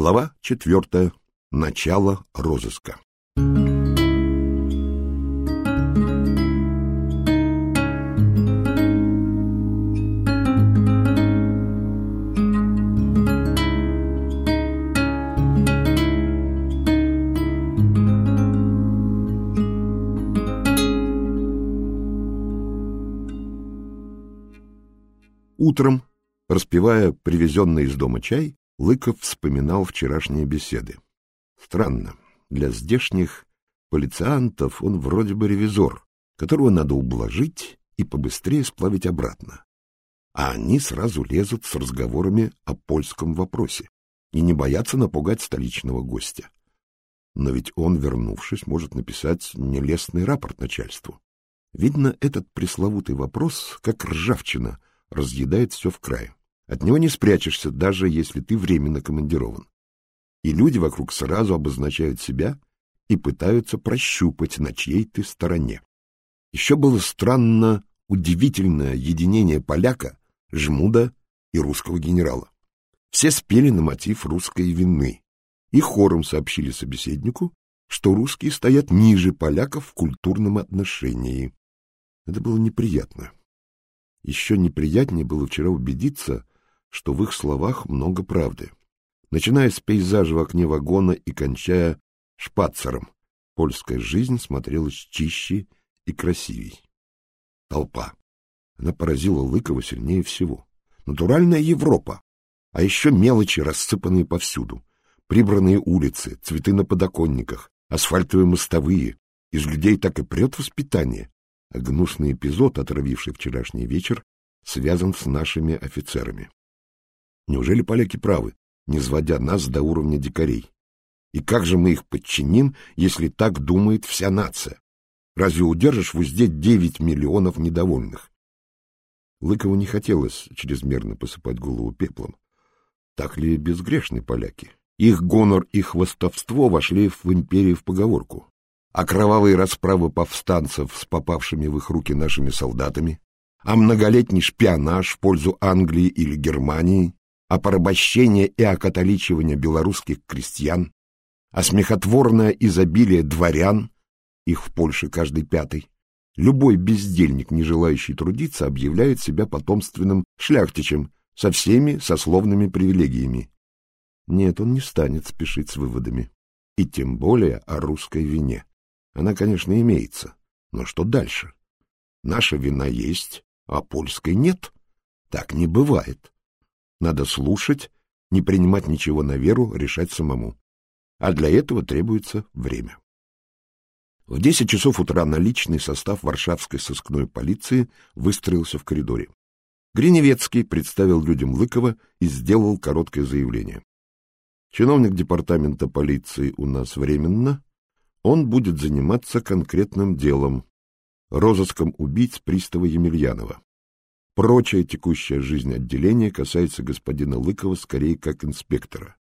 Глава четвертая. Начало розыска. Утром, распивая привезенный из дома чай, Лыков вспоминал вчерашние беседы. Странно, для здешних полициантов он вроде бы ревизор, которого надо ублажить и побыстрее сплавить обратно. А они сразу лезут с разговорами о польском вопросе и не боятся напугать столичного гостя. Но ведь он, вернувшись, может написать нелестный рапорт начальству. Видно, этот пресловутый вопрос, как ржавчина, разъедает все в край. От него не спрячешься, даже если ты временно командирован. И люди вокруг сразу обозначают себя и пытаются прощупать, на чьей ты стороне. Еще было странно удивительное единение поляка, жмуда и русского генерала. Все спели на мотив русской вины и хором сообщили собеседнику, что русские стоят ниже поляков в культурном отношении. Это было неприятно. Еще неприятнее было вчера убедиться, что в их словах много правды. Начиная с пейзажа в окне вагона и кончая шпацером, польская жизнь смотрелась чище и красивей. Толпа. Она поразила Лыкова сильнее всего. Натуральная Европа. А еще мелочи, рассыпанные повсюду. Прибранные улицы, цветы на подоконниках, асфальтовые мостовые. Из людей так и прет воспитание а гнусный эпизод, отравивший вчерашний вечер, связан с нашими офицерами. Неужели поляки правы, не сводя нас до уровня дикарей? И как же мы их подчиним, если так думает вся нация? Разве удержишь в узде девять миллионов недовольных? Лыкову не хотелось чрезмерно посыпать голову пеплом. Так ли безгрешны поляки? Их гонор и хвостовство вошли в империю в поговорку а кровавые расправы повстанцев с попавшими в их руки нашими солдатами, а многолетний шпионаж в пользу Англии или Германии, порабощение и окатоличивание белорусских крестьян, а смехотворное изобилие дворян, их в Польше каждый пятый. Любой бездельник, не желающий трудиться, объявляет себя потомственным шляхтичем со всеми сословными привилегиями. Нет, он не станет спешить с выводами, и тем более о русской вине. Она, конечно, имеется. Но что дальше? Наша вина есть, а польской нет. Так не бывает. Надо слушать, не принимать ничего на веру, решать самому. А для этого требуется время. В десять часов утра наличный состав Варшавской сыскной полиции выстроился в коридоре. Гриневецкий представил людям Лыкова и сделал короткое заявление. Чиновник департамента полиции у нас временно, он будет заниматься конкретным делом — розыском убийц пристава Емельянова. Прочая текущая жизнь отделения касается господина Лыкова скорее как инспектора.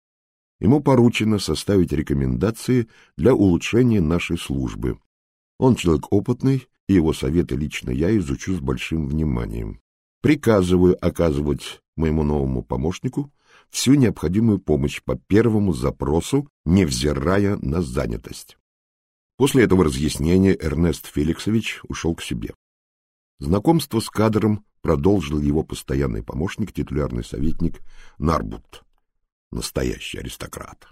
Ему поручено составить рекомендации для улучшения нашей службы. Он человек опытный, и его советы лично я изучу с большим вниманием. Приказываю оказывать моему новому помощнику всю необходимую помощь по первому запросу, невзирая на занятость. После этого разъяснения Эрнест Феликсович ушел к себе. Знакомство с кадром продолжил его постоянный помощник, титулярный советник Нарбут, настоящий аристократ.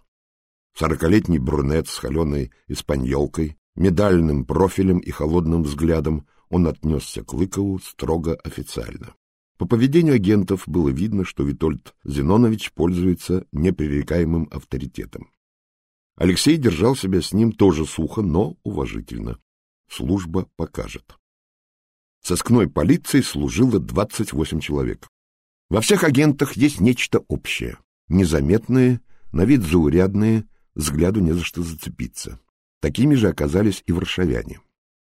Сорокалетний брюнет с холеной испаньолкой, медальным профилем и холодным взглядом, он отнесся к Лыкову строго официально. По поведению агентов было видно, что Витольд Зинонович пользуется непререкаемым авторитетом. Алексей держал себя с ним тоже сухо, но уважительно. Служба покажет. Соскной полиции служило 28 человек. Во всех агентах есть нечто общее. Незаметные, на вид заурядные, взгляду не за что зацепиться. Такими же оказались и варшавяне.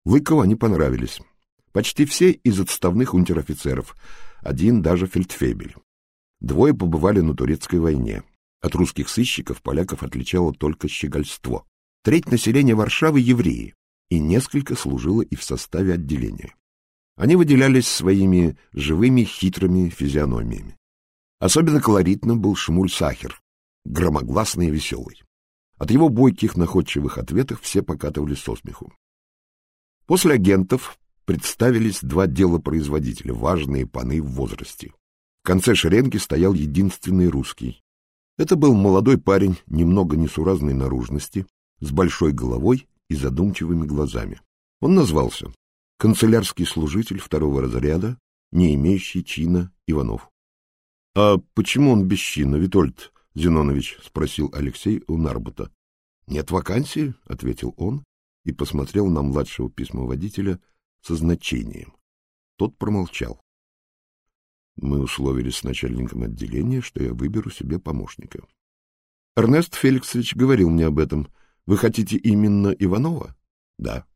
Лыкову они понравились. Почти все из отставных унтер-офицеров, один даже фельдфебель. Двое побывали на турецкой войне. От русских сыщиков поляков отличало только щегольство. Треть населения Варшавы — евреи, и несколько служило и в составе отделения. Они выделялись своими живыми хитрыми физиономиями. Особенно колоритным был Шмуль Сахер, громогласный и веселый. От его бойких находчивых ответов все покатывались со смеху. После агентов представились два делопроизводителя, важные паны в возрасте. В конце шеренги стоял единственный русский. Это был молодой парень, немного несуразной наружности, с большой головой и задумчивыми глазами. Он назвался канцелярский служитель второго разряда, не имеющий чина Иванов. — А почему он без чина, Витольд Зинонович? — спросил Алексей у Нарбута. — Нет вакансии, — ответил он и посмотрел на младшего письмоводителя со значением. Тот промолчал. Мы условились с начальником отделения, что я выберу себе помощника. Эрнест Феликсович говорил мне об этом. Вы хотите именно Иванова? Да.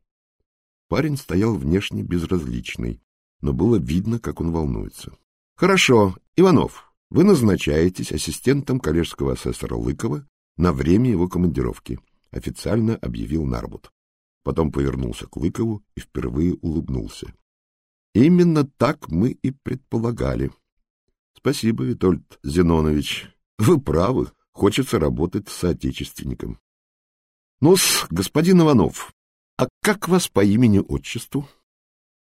Парень стоял внешне безразличный, но было видно, как он волнуется. Хорошо, Иванов, вы назначаетесь ассистентом коллежского асессора Лыкова на время его командировки, официально объявил Нарбут. Потом повернулся к Лыкову и впервые улыбнулся. Именно так мы и предполагали. Спасибо, Витольд Зенонович. Вы правы, хочется работать с соотечественником. Ну-с, господин Иванов, а как вас по имени-отчеству?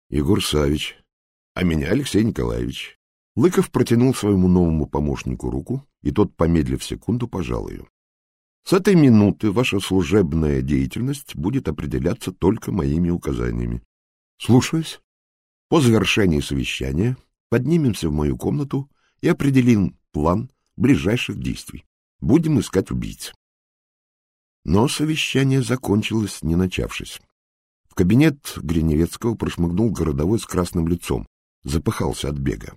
Егор Савич. А меня Алексей Николаевич. Лыков протянул своему новому помощнику руку, и тот, помедлив секунду, пожал ее. С этой минуты ваша служебная деятельность будет определяться только моими указаниями. Слушаюсь. По завершении совещания поднимемся в мою комнату и определим план ближайших действий. Будем искать убийц. Но совещание закончилось, не начавшись. Кабинет Гриневецкого прошмыгнул городовой с красным лицом, запыхался от бега.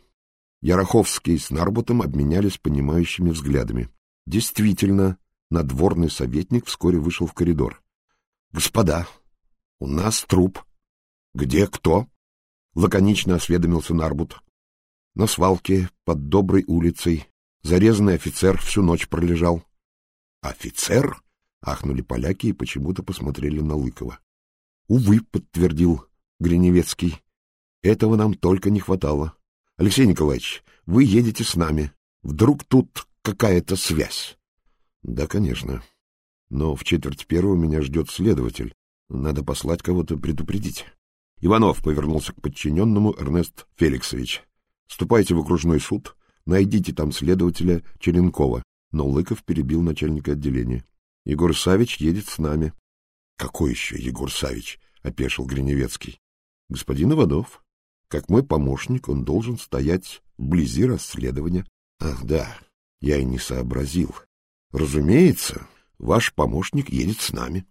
Яроховский с Нарботом обменялись понимающими взглядами. Действительно, надворный советник вскоре вышел в коридор. — Господа, у нас труп. — Где кто? — лаконично осведомился Нарбут. На свалке под доброй улицей зарезанный офицер всю ночь пролежал. — Офицер? — ахнули поляки и почему-то посмотрели на Лыкова. — Увы, — подтвердил Гриневецкий. — Этого нам только не хватало. Алексей Николаевич, вы едете с нами. Вдруг тут какая-то связь? — Да, конечно. Но в четверть первого меня ждет следователь. Надо послать кого-то предупредить. Иванов повернулся к подчиненному Эрнест Феликсович. Ступайте в окружной суд, найдите там следователя Черенкова. Но Лыков перебил начальника отделения. Егор Савич едет с нами. — Какой еще Егор Савич? — опешил Гриневецкий. — Господин Иванов. Как мой помощник, он должен стоять вблизи расследования. Ах, да, я и не сообразил. Разумеется, ваш помощник едет с нами.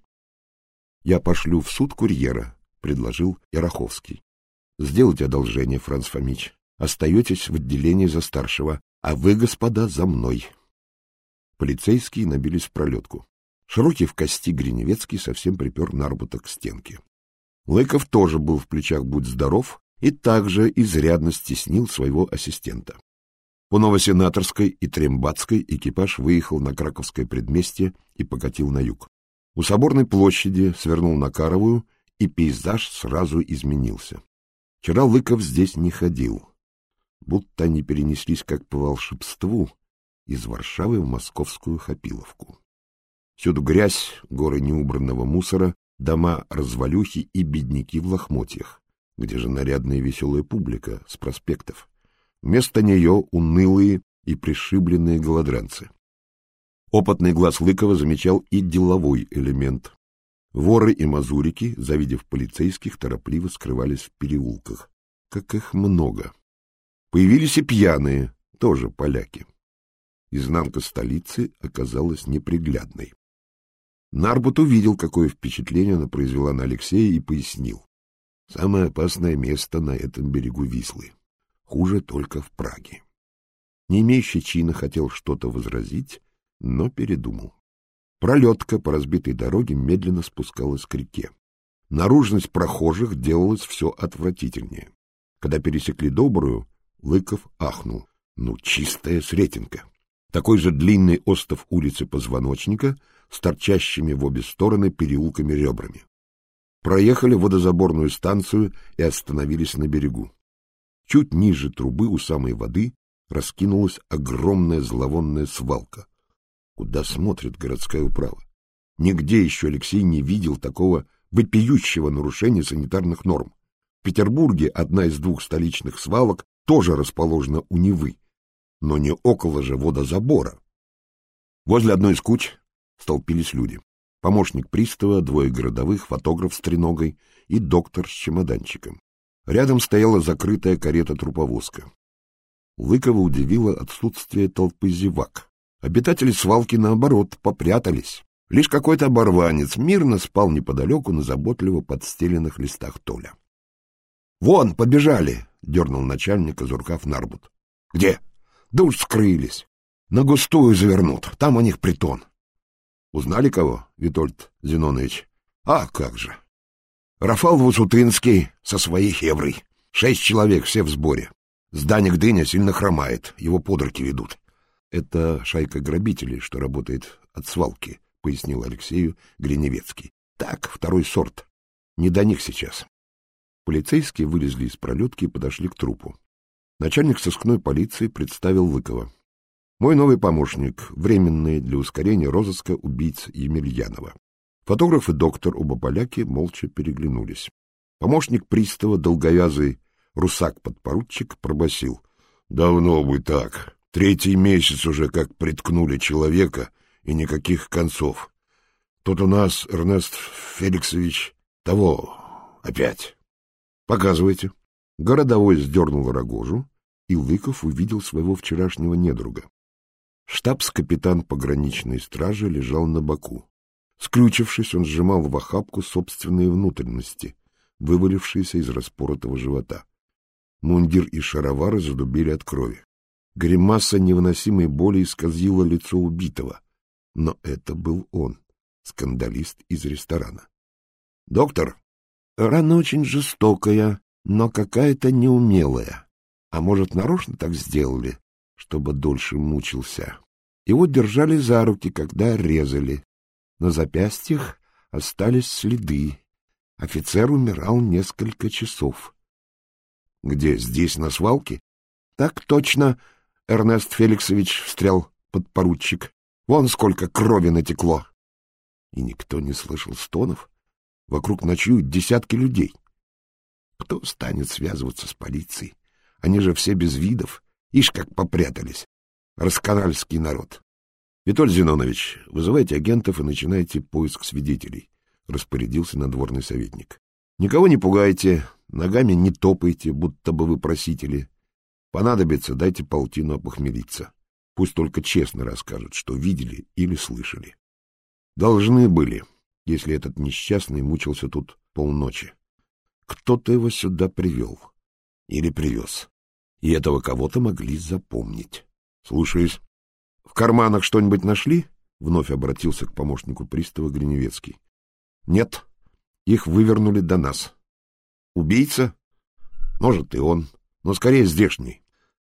Я пошлю в суд курьера, — предложил Яроховский. — Сделайте одолжение, Франц Фомич. Остаетесь в отделении за старшего, а вы, господа, за мной. Полицейские набились в пролетку. Широкий в кости Гриневецкий совсем припер Нарбута к стенке. Лыков тоже был в плечах «Будь здоров» и также изрядно стеснил своего ассистента. По Новосенаторской и Трембатской экипаж выехал на Краковское предместье и покатил на юг. У Соборной площади свернул на Каровую и пейзаж сразу изменился. Вчера Лыков здесь не ходил, будто они перенеслись как по волшебству из Варшавы в московскую Хапиловку. Всюду грязь, горы неубранного мусора, дома развалюхи и бедняки в лохмотьях. Где же нарядная и веселая публика с проспектов? Вместо нее унылые и пришибленные голодранцы. Опытный глаз Лыкова замечал и деловой элемент. Воры и мазурики, завидев полицейских, торопливо скрывались в переулках. Как их много! Появились и пьяные, тоже поляки. Изнанка столицы оказалась неприглядной. Нарбут увидел, какое впечатление она произвела на Алексея, и пояснил. Самое опасное место на этом берегу Вислы. Хуже только в Праге. Не имеющий чина хотел что-то возразить, но передумал. Пролетка по разбитой дороге медленно спускалась к реке. Наружность прохожих делалась все отвратительнее. Когда пересекли Добрую, Лыков ахнул. Ну, чистая Сретенка. Такой же длинный остов улицы Позвоночника с торчащими в обе стороны переулками ребрами. Проехали водозаборную станцию и остановились на берегу. Чуть ниже трубы у самой воды раскинулась огромная зловонная свалка. Куда смотрит городская управа? Нигде еще Алексей не видел такого вопиющего нарушения санитарных норм. В Петербурге одна из двух столичных свалок тоже расположена у Невы, но не около же водозабора. Возле одной из куч столпились люди. Помощник пристава, двое городовых, фотограф с треногой и доктор с чемоданчиком. Рядом стояла закрытая карета-труповозка. Лыкова удивило отсутствие толпы зевак. Обитатели свалки, наоборот, попрятались. Лишь какой-то оборванец мирно спал неподалеку на заботливо подстеленных листах Толя. — Вон, побежали! — дернул начальника за рукав Нарбут. — Где? — Да уж скрылись. На густую завернут, там у них притон. — Узнали кого, Витольд Зинонович? — А, как же! Рафал Вусутынский со своей хеврой. Шесть человек, все в сборе. Зданик Дыня сильно хромает, его подруги ведут. — Это шайка грабителей, что работает от свалки, — пояснил Алексею Гриневецкий. — Так, второй сорт. Не до них сейчас. Полицейские вылезли из пролетки и подошли к трупу. Начальник сыскной полиции представил Лыкова. Мой новый помощник, временный для ускорения розыска убийц Емельянова. Фотограф и доктор, оба поляки, молча переглянулись. Помощник пристава, долговязый русак-подпоручик, пробасил: Давно бы так. Третий месяц уже как приткнули человека, и никаких концов. Тут у нас Эрнест Феликсович того опять. Показывайте. Городовой сдернул рогожу, и Лыков увидел своего вчерашнего недруга. Штабс-капитан пограничной стражи лежал на боку. Скрючившись, он сжимал в охапку собственные внутренности, вывалившиеся из распоротого живота. Мундир и шаровары задубели от крови. Гримаса невыносимой боли исказила лицо убитого. Но это был он, скандалист из ресторана. — Доктор, рана очень жестокая, но какая-то неумелая. А может, нарочно так сделали, чтобы дольше мучился. Его держали за руки, когда резали. На запястьях остались следы. Офицер умирал несколько часов. — Где, здесь, на свалке? — Так точно, Эрнест Феликсович встрял подпоручик. Вон сколько крови натекло. И никто не слышал стонов. Вокруг ночуют десятки людей. Кто станет связываться с полицией? Они же все без видов. Ишь, как попрятались. Расканальский народ. Витоль Зинонович, вызывайте агентов и начинайте поиск свидетелей, — распорядился надворный советник. Никого не пугайте, ногами не топайте, будто бы вы просители. Понадобится, дайте полтину опохмелиться. Пусть только честно расскажут, что видели или слышали. Должны были, если этот несчастный мучился тут полночи. Кто-то его сюда привел. Или привез и этого кого-то могли запомнить. — Слушаюсь. — В карманах что-нибудь нашли? — вновь обратился к помощнику пристава Гриневецкий. — Нет, их вывернули до нас. — Убийца? — Может, и он, но скорее здешний.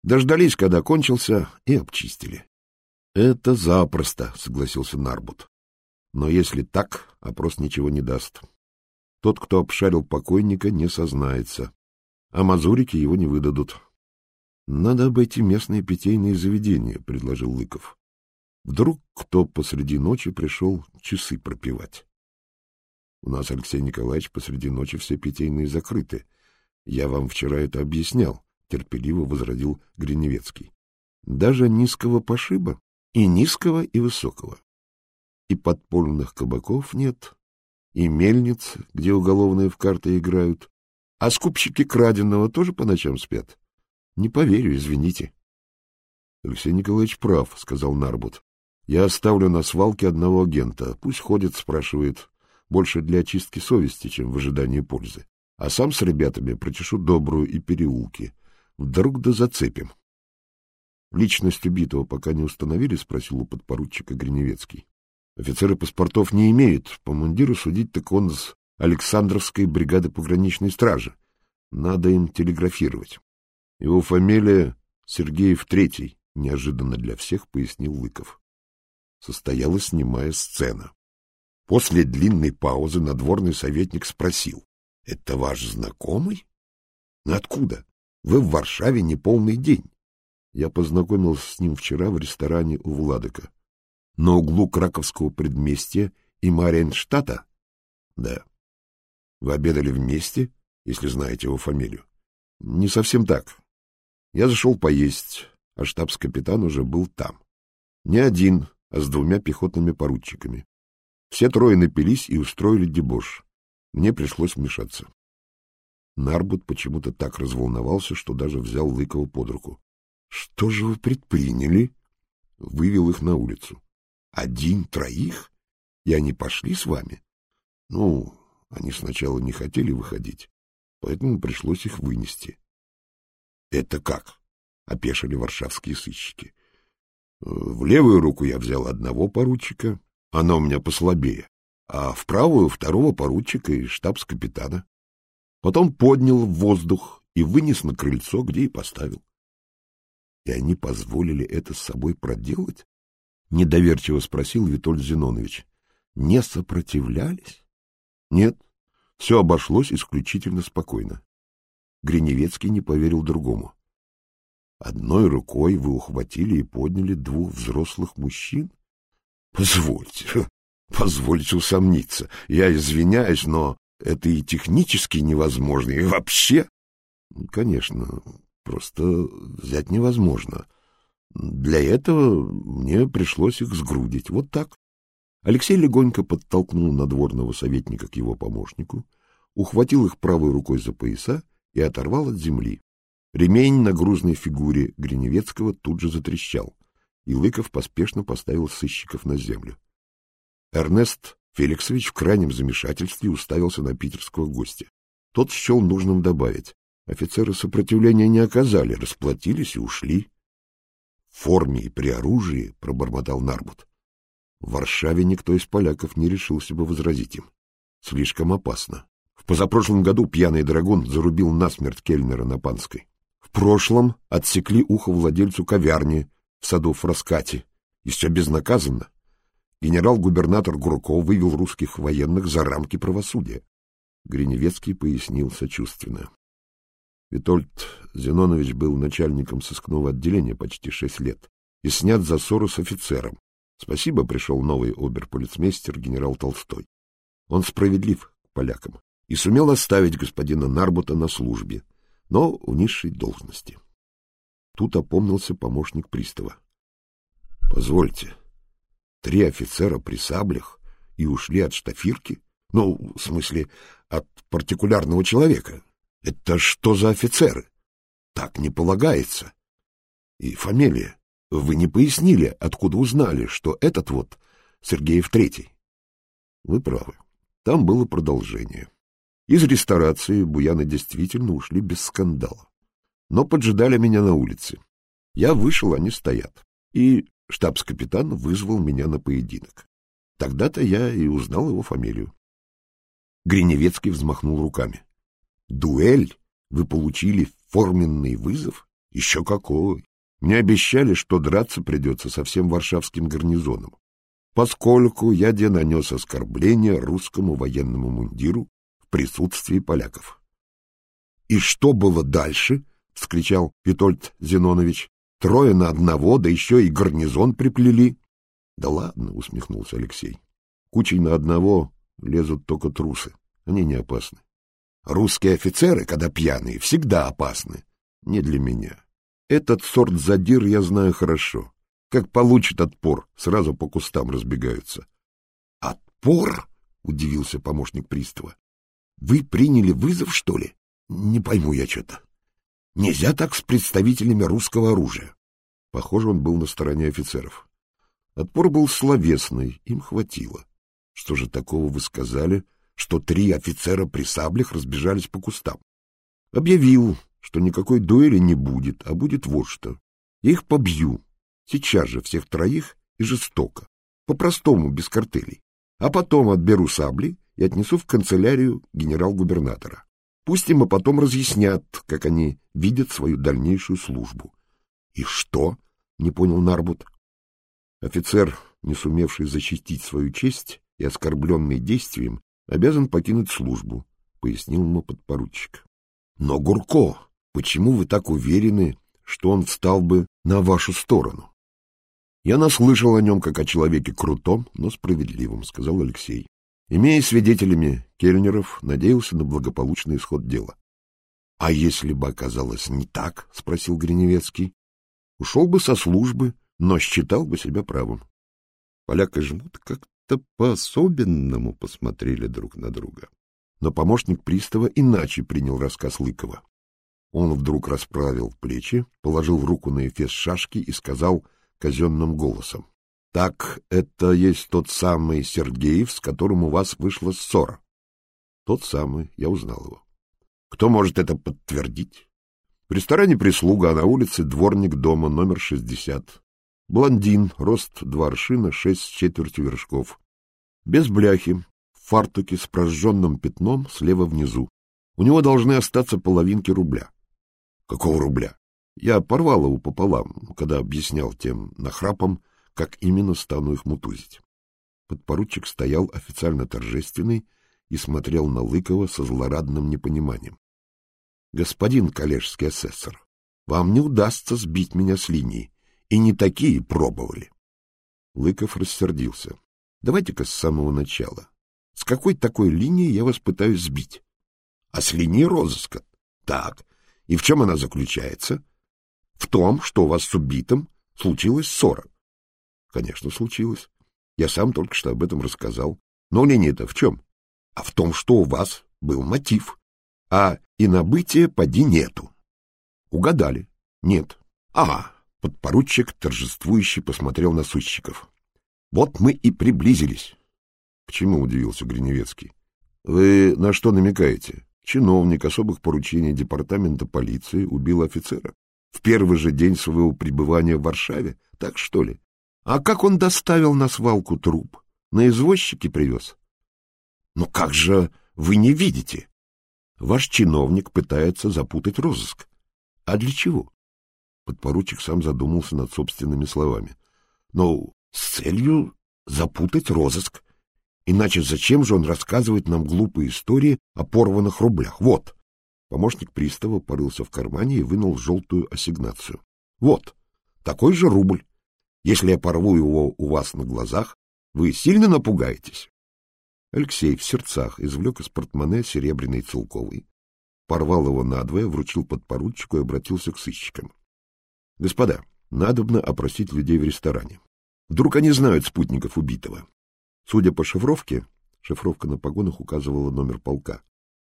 Дождались, когда кончился, и обчистили. — Это запросто, — согласился Нарбут. Но если так, опрос ничего не даст. Тот, кто обшарил покойника, не сознается, а мазурики его не выдадут. — Надо обойти местные питейные заведения, — предложил Лыков. Вдруг кто посреди ночи пришел часы пропивать. — У нас, Алексей Николаевич, посреди ночи все питейные закрыты. Я вам вчера это объяснял, — терпеливо возродил Гриневецкий. — Даже низкого пошиба? И низкого, и высокого. И подпольных кабаков нет, и мельниц, где уголовные в карты играют. А скупщики краденого тоже по ночам спят? —— Не поверю, извините. — Алексей Николаевич прав, — сказал Нарбут. — Я оставлю на свалке одного агента. Пусть ходит, спрашивает. Больше для очистки совести, чем в ожидании пользы. А сам с ребятами прочешу добрую и переулки. Вдруг да зацепим. — Личность убитого пока не установили? — спросил у подпоручика Гриневецкий. — Офицеры паспортов не имеют. По мундиру судить так он с Александровской бригады пограничной стражи. Надо им телеграфировать. Его фамилия Сергеев Третий, неожиданно для всех пояснил Лыков. Состоялась снимая сцена. После длинной паузы надворный советник спросил. — Это ваш знакомый? — Откуда? Вы в Варшаве не полный день. Я познакомился с ним вчера в ресторане у Владыка. На углу Краковского предместья и Мариенштадта? Да. Вы обедали вместе, если знаете его фамилию? Не совсем так. Я зашел поесть, а штабс-капитан уже был там. Не один, а с двумя пехотными поручиками. Все трое напились и устроили дебош. Мне пришлось вмешаться. Нарбут почему-то так разволновался, что даже взял Лыкова под руку. — Что же вы предприняли? Вывел их на улицу. — Один, троих? И они пошли с вами? Ну, они сначала не хотели выходить, поэтому пришлось их вынести. — Это как? — опешили варшавские сыщики. В левую руку я взял одного поручика, она у меня послабее, а в правую — второго поручика и штабс-капитана. Потом поднял в воздух и вынес на крыльцо, где и поставил. — И они позволили это с собой проделать? — недоверчиво спросил Витольд Зинонович. — Не сопротивлялись? — Нет, все обошлось исключительно спокойно. Гриневецкий не поверил другому. — Одной рукой вы ухватили и подняли двух взрослых мужчин? — Позвольте, позвольте усомниться. Я извиняюсь, но это и технически невозможно, и вообще... Конечно, просто взять невозможно. Для этого мне пришлось их сгрудить. Вот так. Алексей легонько подтолкнул надворного советника к его помощнику, ухватил их правой рукой за пояса и оторвал от земли. Ремень на грузной фигуре Гриневецкого тут же затрещал, и Лыков поспешно поставил сыщиков на землю. Эрнест Феликсович в крайнем замешательстве уставился на питерского гостя. Тот счел нужным добавить. Офицеры сопротивления не оказали, расплатились и ушли. — Форме и при оружии, — пробормотал Нарбут. В Варшаве никто из поляков не решился бы возразить им. Слишком опасно. В позапрошлом году пьяный драгун зарубил насмерть кельнера на Панской. В прошлом отсекли ухо владельцу ковярни в саду в Раскате. И все безнаказанно генерал-губернатор Гурков вывел русских военных за рамки правосудия. Гриневецкий пояснил сочувственно. Витольд Зенонович был начальником сыскного отделения почти шесть лет и снят за ссору с офицером. Спасибо, пришел новый оберполицмейстер генерал Толстой. Он справедлив к полякам и сумел оставить господина Нарбута на службе, но в низшей должности. Тут опомнился помощник пристава. — Позвольте, Три офицера при саблях и ушли от штафирки? Ну, в смысле, от партикулярного человека. Это что за офицеры? Так не полагается. И фамилия. Вы не пояснили, откуда узнали, что этот вот Сергеев Третий. Вы правы. Там было продолжение. Из ресторации буяны действительно ушли без скандала. Но поджидали меня на улице. Я вышел, они стоят. И штабс-капитан вызвал меня на поединок. Тогда-то я и узнал его фамилию. Гриневецкий взмахнул руками. «Дуэль? Вы получили форменный вызов? Еще какой! Мне обещали, что драться придется со всем варшавским гарнизоном, поскольку я де нанес оскорбление русскому военному мундиру в присутствии поляков». «И что было дальше?» — вскричал Витольд Зинонович. Трое на одного, да еще и гарнизон приплели. — Да ладно, — усмехнулся Алексей. — Кучей на одного лезут только трусы. Они не опасны. Русские офицеры, когда пьяные, всегда опасны. Не для меня. Этот сорт задир я знаю хорошо. Как получит отпор, сразу по кустам разбегаются. — Отпор? — удивился помощник пристава. — Вы приняли вызов, что ли? Не пойму я что-то. Нельзя так с представителями русского оружия. Похоже, он был на стороне офицеров. Отпор был словесный, им хватило. Что же такого вы сказали, что три офицера при саблях разбежались по кустам? Объявил, что никакой дуэли не будет, а будет вот что. их побью, сейчас же всех троих и жестоко, по-простому, без картелей. А потом отберу сабли и отнесу в канцелярию генерал-губернатора. Пусть им и потом разъяснят, как они видят свою дальнейшую службу. — И что? — не понял Нарбут. Офицер, не сумевший защитить свою честь и оскорбленный действием, обязан покинуть службу, — пояснил ему подпоручик. — Но, Гурко, почему вы так уверены, что он встал бы на вашу сторону? Я наслышал о нем как о человеке крутом, но справедливом, — сказал Алексей. Имея свидетелями Кельнеров, надеялся на благополучный исход дела. — А если бы оказалось не так? — спросил Гриневецкий. — Ушел бы со службы, но считал бы себя правым. Поляк и жмут как-то по-особенному посмотрели друг на друга. Но помощник пристава иначе принял рассказ Лыкова. Он вдруг расправил плечи, положил руку на эфес шашки и сказал казенным голосом. — Так это есть тот самый Сергеев, с которым у вас вышла ссора? — Тот самый, я узнал его. — Кто может это подтвердить? В ресторане прислуга, а на улице дворник дома номер 60. Блондин, рост два аршина, шесть с четвертью вершков. Без бляхи, в фартуке с прожженным пятном слева внизу. У него должны остаться половинки рубля. Какого рубля? Я порвал его пополам, когда объяснял тем нахрапом, как именно стану их мутузить. Подпоручик стоял официально торжественный и смотрел на Лыкова со злорадным непониманием. — Господин коллежский асессор, вам не удастся сбить меня с линии, и не такие пробовали. Лыков рассердился. — Давайте-ка с самого начала. С какой такой линии я вас пытаюсь сбить? — А с линии розыска. — Так, и в чем она заключается? В том, что у вас с убитым случилась ссора. Конечно, случилось. Я сам только что об этом рассказал. Но линия-то в чем? А в том, что у вас был мотив. А и набытия поди нету. Угадали? Нет. Ага. Подпоручик торжествующе посмотрел на сыщиков. Вот мы и приблизились. К чему удивился Гриневецкий? Вы на что намекаете? Чиновник особых поручений департамента полиции убил офицера. В первый же день своего пребывания в Варшаве, так что ли? А как он доставил на свалку труп? На извозчике привез? Ну как же вы не видите? Ваш чиновник пытается запутать розыск. А для чего? Подпоручик сам задумался над собственными словами. Ну, с целью запутать розыск. Иначе зачем же он рассказывает нам глупые истории о порванных рублях? Вот. Помощник пристава порылся в кармане и вынул желтую ассигнацию. Вот, такой же рубль. Если я порву его у вас на глазах, вы сильно напугаетесь. Алексей в сердцах извлек из портмоне серебряный целковый, порвал его надвое, вручил подпоручику и обратился к сыщикам. — Господа, надобно опросить людей в ресторане. Вдруг они знают спутников убитого. Судя по шифровке, шифровка на погонах указывала номер полка,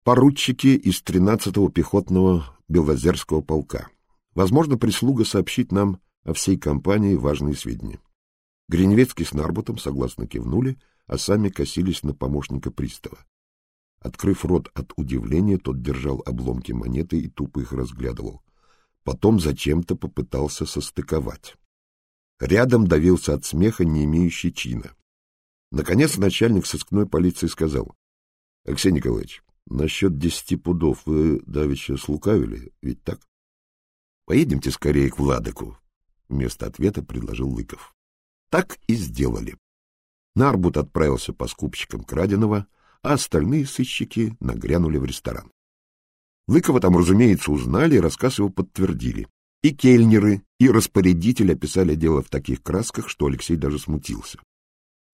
поручики из 13-го пехотного Белозерского полка. Возможно, прислуга сообщит нам о всей компании важные сведения. Гриневецкий с Нарбутом согласно кивнули, а сами косились на помощника пристава. Открыв рот от удивления, тот держал обломки монеты и тупо их разглядывал. Потом зачем-то попытался состыковать. Рядом давился от смеха, не имеющий чина. Наконец начальник сыскной полиции сказал. — Алексей Николаевич, насчет десяти пудов вы давеча слукавили, ведь так? — Поедемте скорее к Владыку, — вместо ответа предложил Лыков. Так и сделали. Нарбут отправился по скупщикам краденого, а остальные сыщики нагрянули в ресторан. Лыкова там, разумеется, узнали и рассказ его подтвердили. И кельнеры, и распорядитель описали дело в таких красках, что Алексей даже смутился.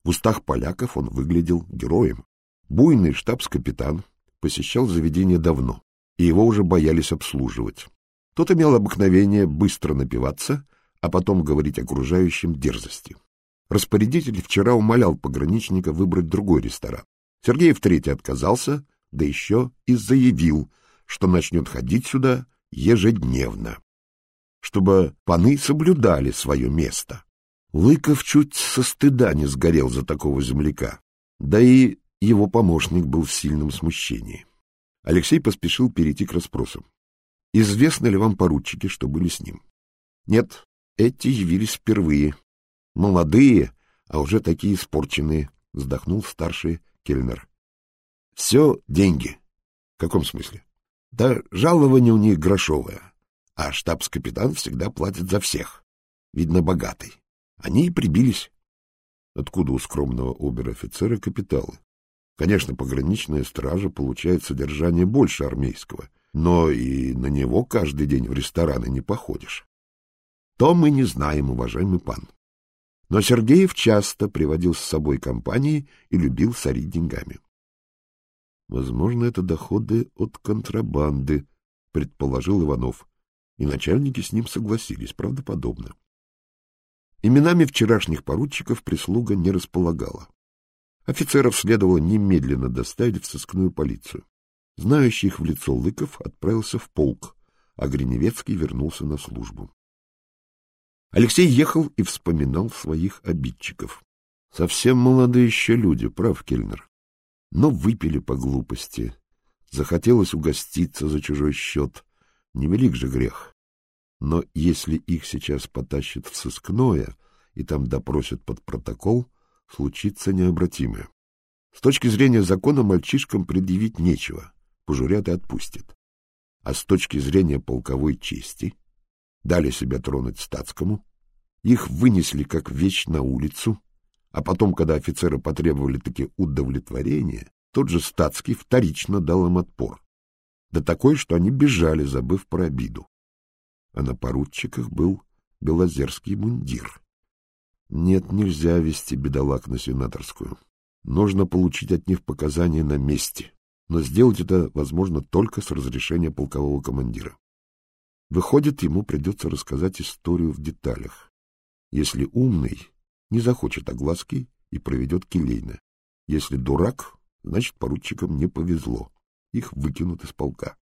В устах поляков он выглядел героем. Буйный штабс-капитан посещал заведение давно, и его уже боялись обслуживать. Тот имел обыкновение быстро напиваться, а потом говорить окружающим дерзости. Распорядитель вчера умолял пограничника выбрать другой ресторан. Сергей в третий отказался, да еще и заявил, что начнет ходить сюда ежедневно, чтобы паны соблюдали свое место. Лыков чуть со стыда не сгорел за такого земляка, да и его помощник был в сильном смущении. Алексей поспешил перейти к расспросам. «Известно ли вам поручики, что были с ним?» «Нет, эти явились впервые. Молодые, а уже такие испорченные», — вздохнул старший кельнер. «Все деньги». «В каком смысле?» «Да жалование у них грошовое, а штабс-капитан всегда платит за всех. Видно, богатый. Они и прибились. Откуда у скромного обер-офицера капиталы? Конечно, пограничная стража получает содержание больше армейского, но и на него каждый день в рестораны не походишь. То мы не знаем, уважаемый пан. Но Сергеев часто приводил с собой компании и любил сорить деньгами. Возможно, это доходы от контрабанды, предположил Иванов, и начальники с ним согласились, правдоподобно. Именами вчерашних поручиков прислуга не располагала. Офицеров следовало немедленно доставить в сыскную полицию. Знающий их в лицо Лыков отправился в полк, а Гриневецкий вернулся на службу. Алексей ехал и вспоминал своих обидчиков. Совсем молодые еще люди, прав Кельнер. Но выпили по глупости. Захотелось угоститься за чужой счет. Невелик же грех. Но если их сейчас потащат в сыскное и там допросят под протокол, случится необратимое. С точки зрения закона мальчишкам предъявить нечего, пожурят и отпустят. А с точки зрения полковой чести дали себя тронуть статскому, их вынесли как вещь на улицу, а потом, когда офицеры потребовали таки удовлетворения, тот же статский вторично дал им отпор. Да такой, что они бежали, забыв про обиду. А на поручиках был белозерский мундир. Нет, нельзя вести бедолаг на сенаторскую. Нужно получить от них показания на месте, но сделать это возможно только с разрешения полкового командира. Выходит, ему придется рассказать историю в деталях. Если умный, не захочет огласки и проведет келейно. Если дурак, значит, поручикам не повезло. Их выкинут из полка.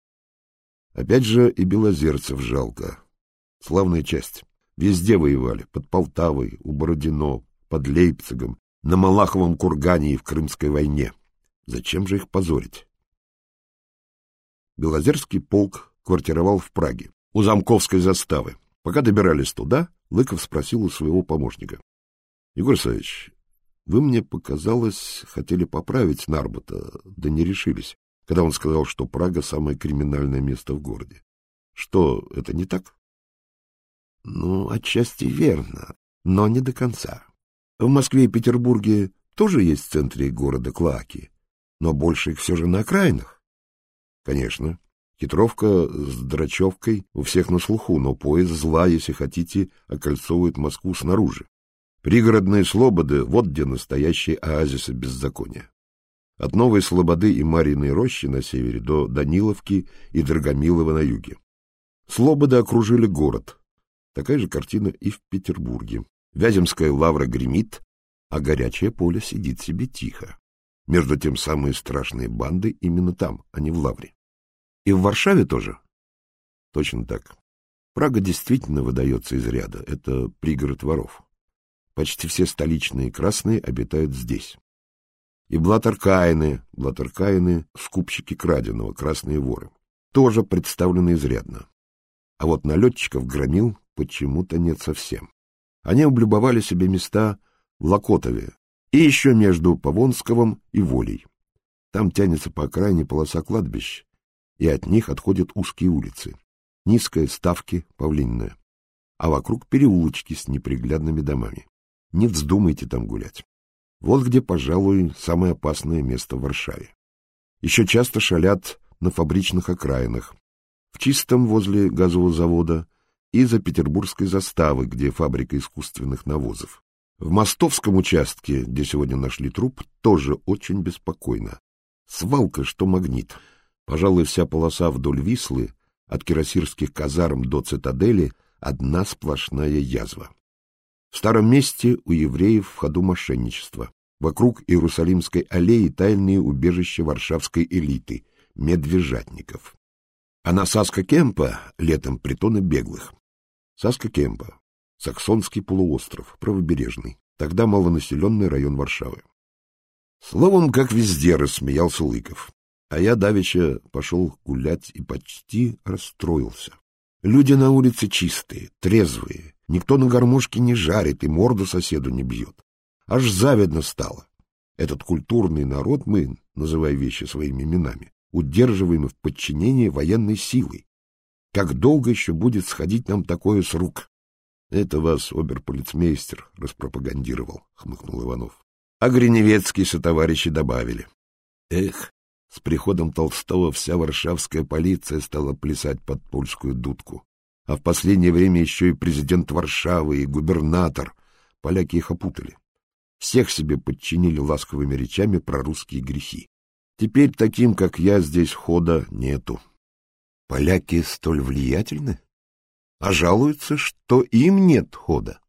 Опять же и белозерцев жалко. Славная часть. Везде воевали. Под Полтавой, у Бородино, под Лейпцигом, на Малаховом кургане и в Крымской войне. Зачем же их позорить? Белозерский полк квартировал в Праге, у Замковской заставы. Пока добирались туда, Лыков спросил у своего помощника. — Егор Савич, вы мне, показалось, хотели поправить Нарбота, да не решились, когда он сказал, что Прага — самое криминальное место в городе. Что, это не так? — Ну, отчасти верно, но не до конца. В Москве и Петербурге тоже есть в центре города клаки, но больше их все же на окраинах. Конечно, хитровка с драчевкой у всех на слуху, но поезд зла, если хотите, окольцовывает Москву снаружи. Пригородные слободы — вот где настоящие оазисы беззакония. От Новой Слободы и Марьиной рощи на севере до Даниловки и Драгомилова на юге. Слободы окружили город. Такая же картина и в Петербурге. Вяземская лавра гремит, а горячее поле сидит себе тихо. Между тем, самые страшные банды именно там, а не в лавре. И в Варшаве тоже? Точно так. Прага действительно выдается из ряда. Это пригород воров. Почти все столичные красные обитают здесь. И блатаркаины, блатаркаины — скупщики краденого, красные воры, тоже представлены изрядно. А вот налетчиков громил почему-то нет совсем. Они облюбовали себе места в Локотове и еще между Павонсковым и Волей. Там тянется по окраине полоса кладбищ, и от них отходят узкие улицы, низкие ставки павлинные, а вокруг переулочки с неприглядными домами. Не вздумайте там гулять. Вот где, пожалуй, самое опасное место в Варшаве. Еще часто шалят на фабричных окраинах, в Чистом возле газового завода и за Петербургской заставы, где фабрика искусственных навозов. В Мостовском участке, где сегодня нашли труп, тоже очень беспокойно. Свалка, что магнит. Пожалуй, вся полоса вдоль Вислы, от кирасирских казарм до цитадели, одна сплошная язва. В старом месте у евреев в ходу мошенничество. Вокруг Иерусалимской аллеи тайные убежища варшавской элиты, медвежатников. А на Саска-Кемпа летом притоны беглых. Саска-Кемпа, Саксонский полуостров, правобережный, тогда малонаселенный район Варшавы. Словом, как везде, рассмеялся Лыков. А я давеча пошел гулять и почти расстроился. Люди на улице чистые, трезвые, никто на гармошке не жарит и морду соседу не бьет. Аж завидно стало. Этот культурный народ мы, называя вещи своими именами, удерживаем в подчинении военной силой. Как долго еще будет сходить нам такое с рук? — Это вас оберполицмейстер распропагандировал, — хмыкнул Иванов. А Гриневецкий сотоварищи добавили. Эх, с приходом Толстого вся варшавская полиция стала плясать под польскую дудку. А в последнее время еще и президент Варшавы, и губернатор. поляки их опутали. Всех себе подчинили ласковыми речами про русские грехи. Теперь таким, как я, здесь хода нету. Поляки столь влиятельны? А жалуются, что им нет хода.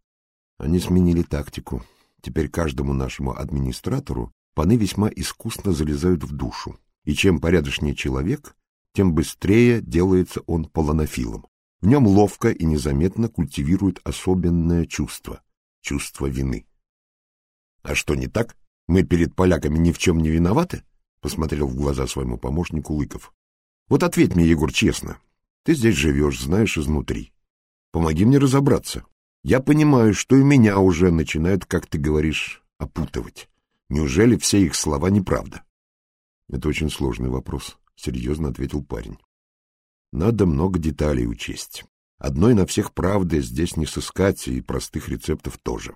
Они сменили тактику. Теперь каждому нашему администратору паны весьма искусно залезают в душу. И чем порядочнее человек, тем быстрее делается он полонофилом. В нем ловко и незаметно культивирует особенное чувство — чувство вины. — А что не так? Мы перед поляками ни в чем не виноваты? — посмотрел в глаза своему помощнику Лыков. — Вот ответь мне, Егор, честно. Ты здесь живешь, знаешь изнутри. Помоги мне разобраться. Я понимаю, что и меня уже начинают, как ты говоришь, опутывать. Неужели все их слова неправда? — Это очень сложный вопрос, — серьезно ответил парень. Надо много деталей учесть. Одной на всех правды здесь не сыскать, и простых рецептов тоже.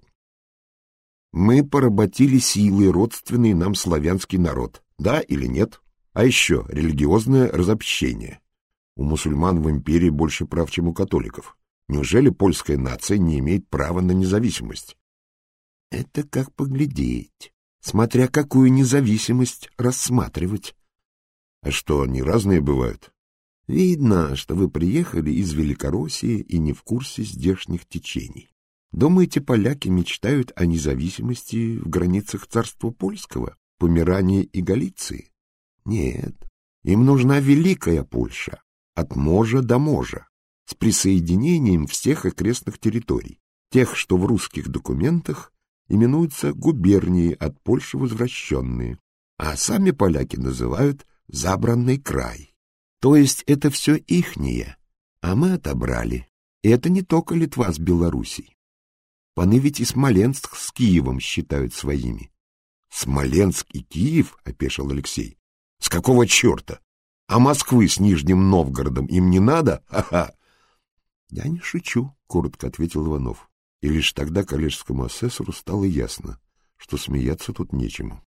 Мы поработили силой родственный нам славянский народ, да или нет? А еще религиозное разобщение. У мусульман в империи больше прав, чем у католиков. Неужели польская нация не имеет права на независимость? Это как поглядеть, смотря какую независимость рассматривать. А что, они разные бывают? Видно, что вы приехали из Великороссии и не в курсе здешних течений. Думаете, поляки мечтают о независимости в границах царства польского, Померании и Галиции? Нет, им нужна великая Польша, от можа до можа, с присоединением всех окрестных территорий, тех, что в русских документах именуются губернии от Польши возвращенные, а сами поляки называют «забранный край». То есть это все ихнее, а мы отобрали. И это не только Литва с Белоруссией. Паны ведь и Смоленск с Киевом считают своими. Смоленск и Киев, — опешил Алексей. С какого черта? А Москвы с Нижним Новгородом им не надо? Ха-ха! Я не шучу, — коротко ответил Иванов. И лишь тогда коллежскому асессору стало ясно, что смеяться тут нечему.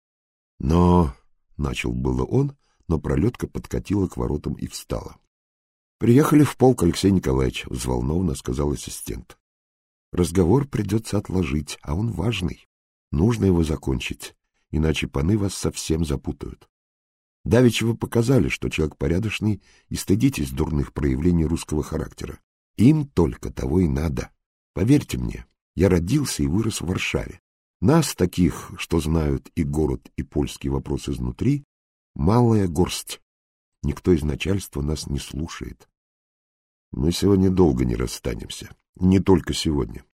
Но, — начал было он, но пролетка подкатила к воротам и встала. — Приехали в полк, Алексей Николаевич, — взволнованно сказал ассистент. — Разговор придется отложить, а он важный. Нужно его закончить, иначе паны вас совсем запутают. Давеча вы показали, что человек порядочный, и стыдитесь дурных проявлений русского характера. Им только того и надо. Поверьте мне, я родился и вырос в Варшаве. Нас, таких, что знают и город, и польский вопрос изнутри, Малая горсть. Никто из начальства нас не слушает. Мы сегодня долго не расстанемся. Не только сегодня.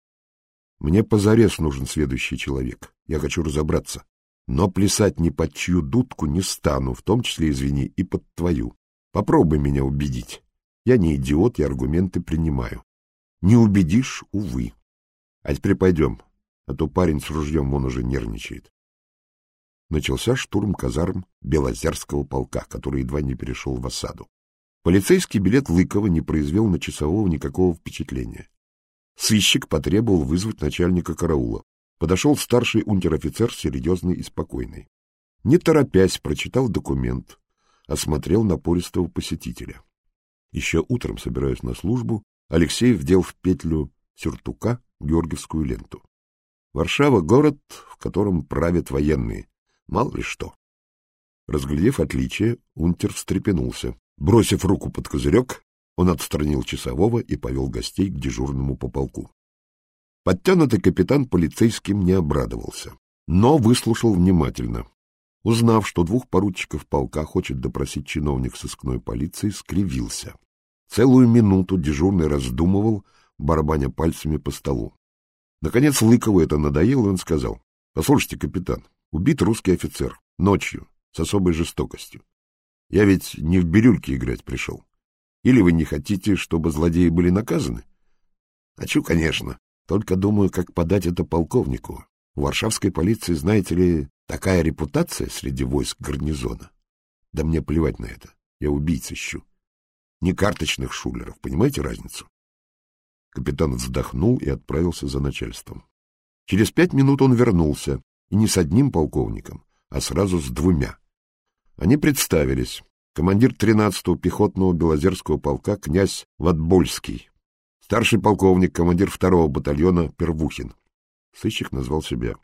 Мне позарез нужен следующий человек. Я хочу разобраться. Но плясать ни под чью дудку не стану, в том числе, извини, и под твою. Попробуй меня убедить. Я не идиот, я аргументы принимаю. Не убедишь, увы. А теперь пойдем, а то парень с ружьем, он уже нервничает начался штурм казарм Белозерского полка, который едва не перешел в осаду. Полицейский билет Лыкова не произвел на часового никакого впечатления. Сыщик потребовал вызвать начальника караула. Подошел старший унтер-офицер, серьезный и спокойный. Не торопясь, прочитал документ, осмотрел напористого посетителя. Еще утром, собираясь на службу, Алексей вдел в петлю сюртука георгиевскую ленту. Варшава — город, в котором правят военные, Мало ли что. Разглядев отличие, унтер встрепенулся. Бросив руку под козырек, он отстранил часового и повел гостей к дежурному по полку. Подтянутый капитан полицейским не обрадовался, но выслушал внимательно. Узнав, что двух поручиков полка хочет допросить чиновник сыскной полиции, скривился. Целую минуту дежурный раздумывал, барабаня пальцами по столу. Наконец Лыкову это надоело, и он сказал, — Послушайте, капитан, Убит русский офицер. Ночью. С особой жестокостью. Я ведь не в бирюльке играть пришел. Или вы не хотите, чтобы злодеи были наказаны? Хочу, конечно. Только думаю, как подать это полковнику. У варшавской полиции, знаете ли, такая репутация среди войск гарнизона. Да мне плевать на это. Я убийц ищу. Не карточных шулеров, понимаете разницу? Капитан вздохнул и отправился за начальством. Через пять минут он вернулся, и не с одним полковником, а сразу с двумя. Они представились. Командир 13-го пехотного Белозерского полка князь Ватбольский, старший полковник, командир 2-го батальона Первухин. Сыщик назвал себя.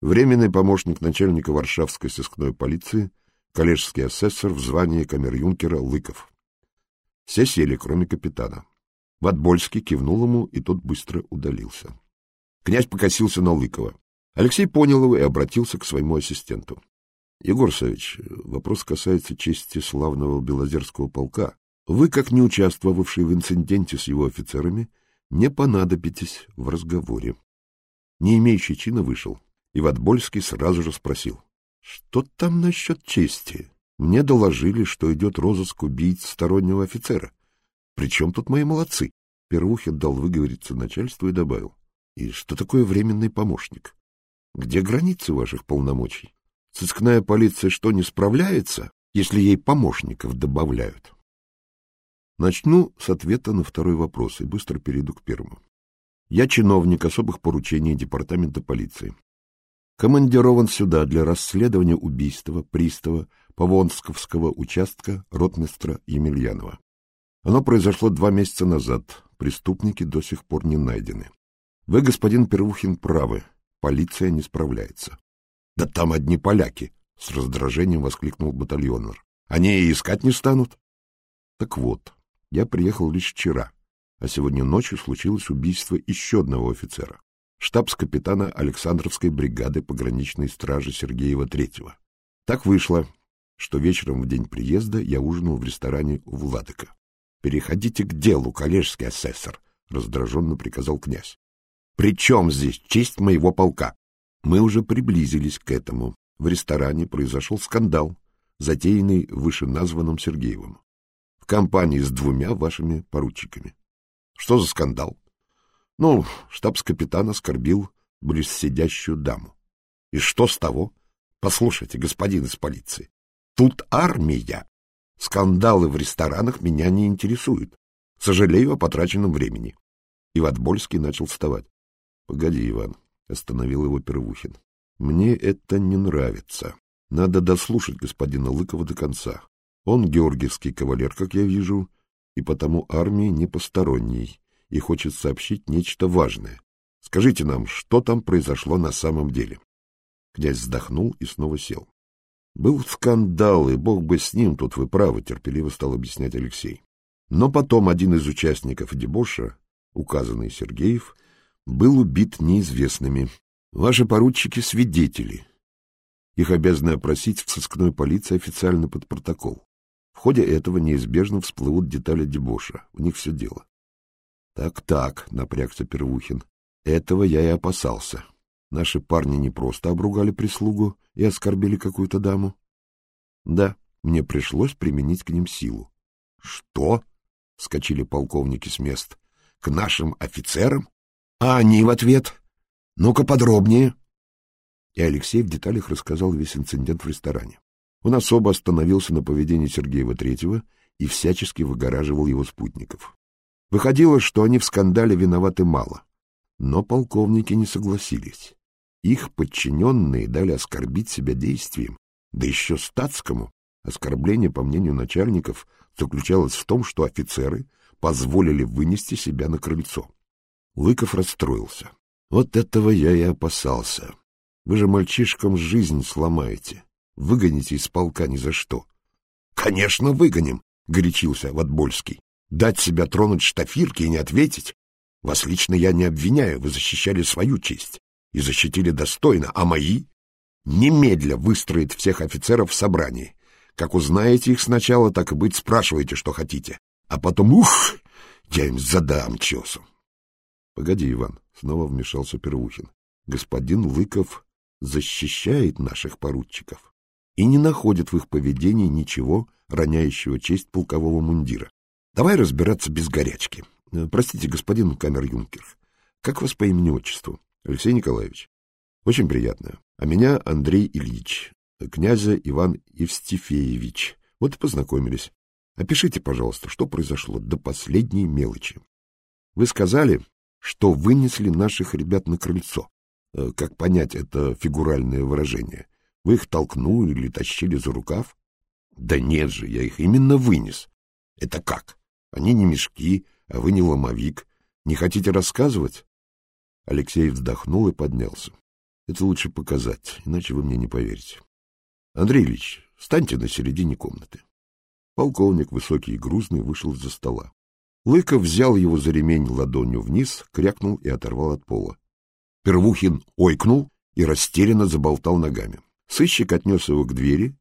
Временный помощник начальника Варшавской сыскной полиции, коллежский асессор в звании камер-юнкера Лыков. Все сели, кроме капитана. Ватбольский кивнул ему, и тот быстро удалился. Князь покосился на Лыкова. Алексей понял его и обратился к своему ассистенту. — Егор Савич, вопрос касается чести славного Белозерского полка. Вы, как не участвовавший в инциденте с его офицерами, не понадобитесь в разговоре. Не имеющий чина вышел, и Ватбольский сразу же спросил. — Что там насчет чести? Мне доложили, что идет розыск убийц стороннего офицера. Причем тут мои молодцы? Первухин дал выговориться начальству и добавил. И что такое временный помощник? Где границы ваших полномочий? Сыскная полиция что, не справляется, если ей помощников добавляют? Начну с ответа на второй вопрос и быстро перейду к первому. Я чиновник особых поручений Департамента полиции. Командирован сюда для расследования убийства пристава Повонсковского участка ротмистра Емельянова. Оно произошло два месяца назад. Преступники до сих пор не найдены. Вы, господин Первухин, правы. Полиция не справляется. Да там одни поляки, с раздражением воскликнул батальонер. Они и искать не станут. Так вот, я приехал лишь вчера, а сегодня ночью случилось убийство еще одного офицера, штабс-капитана Александровской бригады пограничной стражи Сергеева Третьего. Так вышло, что вечером в день приезда я ужинал в ресторане у Владыка. — Переходите к делу, коллежский асессор, — раздраженно приказал князь. — При чем здесь честь моего полка? Мы уже приблизились к этому. В ресторане произошел скандал, затеянный вышеназванным Сергеевым компании с двумя вашими поручиками. Что за скандал? Ну, штабс-капитан оскорбил близсидящую даму. И что с того? Послушайте, господин из полиции, тут армия. Скандалы в ресторанах меня не интересуют. Сожалею о потраченном времени. И Ватбольский начал вставать. — Погоди, Иван, — остановил его Первухин. — Мне это не нравится. Надо дослушать господина Лыкова до конца. Он георгиевский кавалер, как я вижу, и потому армии не посторонний и хочет сообщить нечто важное. Скажите нам, что там произошло на самом деле? Князь вздохнул и снова сел. Был скандал, и бог бы с ним, тут вы правы, терпеливо стал объяснять Алексей. Но потом один из участников дебоша, указанный Сергеев, был убит неизвестными. Ваши поручики — свидетели. Их обязаны опросить в сыскной полиции официально под протокол. В ходе этого неизбежно всплывут детали дебоша. В них все дело. Так-так, напрягся Первухин. Этого я и опасался. Наши парни не просто обругали прислугу и оскорбили какую-то даму. Да, мне пришлось применить к ним силу. Что? Вскочили полковники с мест. К нашим офицерам? А они в ответ? Ну-ка подробнее. И Алексей в деталях рассказал весь инцидент в ресторане. Он особо остановился на поведении Сергеева Третьего и всячески выгораживал его спутников. Выходило, что они в скандале виноваты мало, но полковники не согласились. Их подчиненные дали оскорбить себя действием, да еще статскому. Оскорбление, по мнению начальников, заключалось в том, что офицеры позволили вынести себя на крыльцо. Лыков расстроился. Вот этого я и опасался. Вы же мальчишкам жизнь сломаете выгоните из полка ни за что. — Конечно, выгоним, — горячился Ватбольский. — Дать себя тронуть штафирки и не ответить? Вас лично я не обвиняю, вы защищали свою честь и защитили достойно, а мои? Немедля выстроить всех офицеров в собрании. Как узнаете их сначала, так и быть, спрашивайте, что хотите. А потом, ух, я им задам чесу. — Погоди, Иван, — снова вмешался Первухин. — Господин Лыков защищает наших поручиков и не находит в их поведении ничего, роняющего честь полкового мундира. Давай разбираться без горячки. Э, простите, господин камер-юнкер, как вас по имени-отчеству? Алексей Николаевич. Очень приятно. А меня Андрей Ильич, князя Иван Евстифеевич. Вот и познакомились. Опишите, пожалуйста, что произошло до последней мелочи. Вы сказали, что вынесли наших ребят на крыльцо. Э, как понять это фигуральное выражение? Вы их толкнули или тащили за рукав? Да нет же, я их именно вынес. Это как? Они не мешки, а вы не ломовик. Не хотите рассказывать? Алексей вздохнул и поднялся. Это лучше показать, иначе вы мне не поверите. Андрей Ильич, встаньте на середине комнаты. Полковник, высокий и грузный, вышел из-за стола. Лыков взял его за ремень ладонью вниз, крякнул и оторвал от пола. Первухин ойкнул и растерянно заболтал ногами. Сыщик отнес его к двери,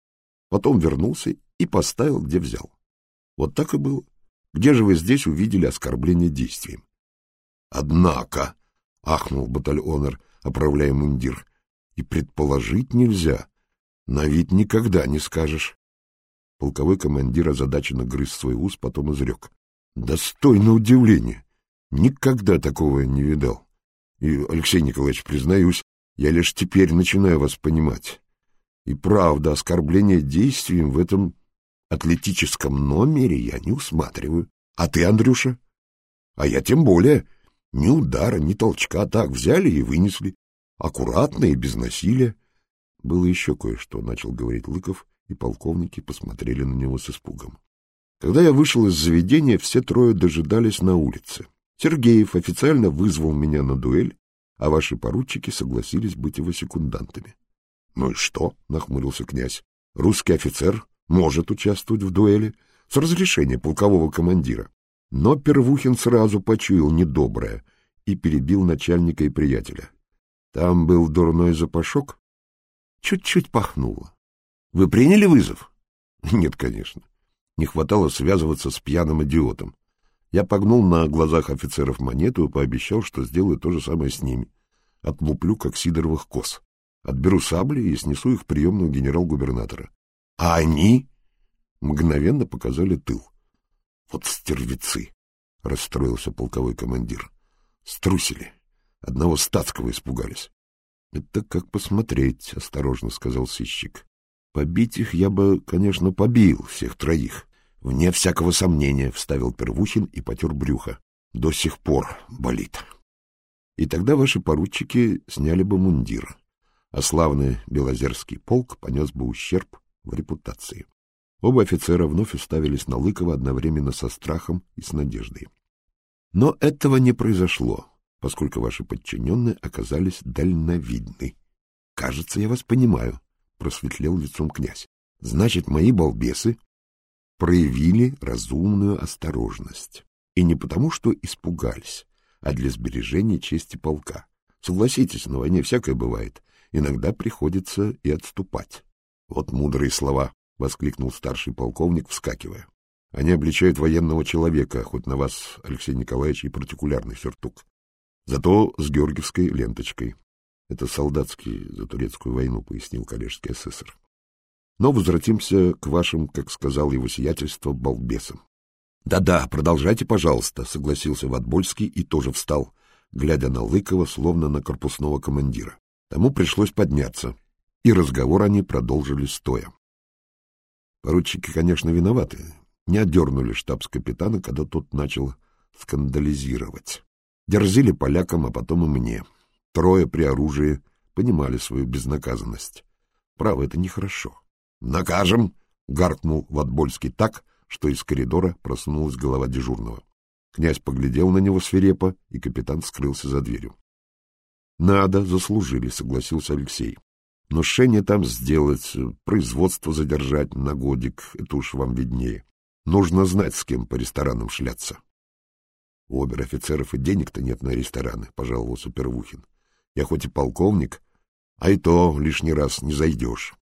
потом вернулся и поставил, где взял. Вот так и было. Где же вы здесь увидели оскорбление действием? — Однако, — ахнул батальонер, оправляя мундир, — и предположить нельзя. На вид никогда не скажешь. Полковой командир озадаченно грыз свой ус, потом изрек. — Достойно удивления. Никогда такого не видал. И, Алексей Николаевич, признаюсь, я лишь теперь начинаю вас понимать. И правда, оскорбление действием в этом атлетическом номере я не усматриваю. А ты, Андрюша? А я тем более. Ни удара, ни толчка, так взяли и вынесли. Аккуратно и без насилия. Было еще кое-что, — начал говорить Лыков, и полковники посмотрели на него с испугом. Когда я вышел из заведения, все трое дожидались на улице. Сергеев официально вызвал меня на дуэль, а ваши поручики согласились быть его секундантами. — Ну и что? — нахмурился князь. — Русский офицер может участвовать в дуэли с разрешения полкового командира. Но Первухин сразу почуял недоброе и перебил начальника и приятеля. Там был дурной запашок? Чуть-чуть пахнуло. Вы приняли вызов? Нет, конечно. Не хватало связываться с пьяным идиотом. Я погнул на глазах офицеров монету и пообещал, что сделаю то же самое с ними. Отлуплю, как сидоровых коз. Отберу сабли и снесу их в приемную генерал-губернатора. А они мгновенно показали тыл. Вот стервецы! — расстроился полковой командир. Струсили. Одного статского испугались. — Это как посмотреть, — осторожно сказал сыщик. — Побить их я бы, конечно, побил, всех троих. — Вне всякого сомнения, — вставил Первухин и потер брюхо. — До сих пор болит. И тогда ваши поручики сняли бы мундир, а славный Белозерский полк понес бы ущерб в репутации. Оба офицера вновь уставились на Лыкова одновременно со страхом и с надеждой. Но этого не произошло, поскольку ваши подчиненные оказались дальновидны. — Кажется, я вас понимаю, — просветлел лицом князь. — Значит, мои балбесы проявили разумную осторожность. И не потому, что испугались, а для сбережения чести полка. Согласитесь, на войне всякое бывает. Иногда приходится и отступать. Вот мудрые слова, — воскликнул старший полковник, вскакивая. Они обличают военного человека, хоть на вас, Алексей Николаевич, и партикулярный сюртук. Зато с георгиевской ленточкой. Это солдатский за турецкую войну, — пояснил коллежский асессор. Но возвратимся к вашим, как сказал его сиятельство, балбесам. Да-да, продолжайте, пожалуйста, согласился Ватбольский и тоже встал, глядя на Лыкова, словно на корпусного командира. Тому пришлось подняться, и разговор они продолжили стоя. Поручики, конечно, виноваты, не отдернули штабс-капитана, когда тот начал скандализировать. Дерзили полякам, а потом и мне. Трое при оружии понимали свою безнаказанность. Право, это нехорошо. «Накажем!» — гаркнул Ватбольский так, что из коридора просунулась голова дежурного. Князь поглядел на него свирепо, и капитан скрылся за дверью. — Надо, заслужили, — согласился Алексей. — Ношение там сделать, производство задержать на годик, это уж вам виднее. Нужно знать, с кем по ресторанам шляться. — У обер-офицеров и денег-то нет на рестораны, — пожаловался Первухин. — Я хоть и полковник, а и то лишний раз не зайдешь.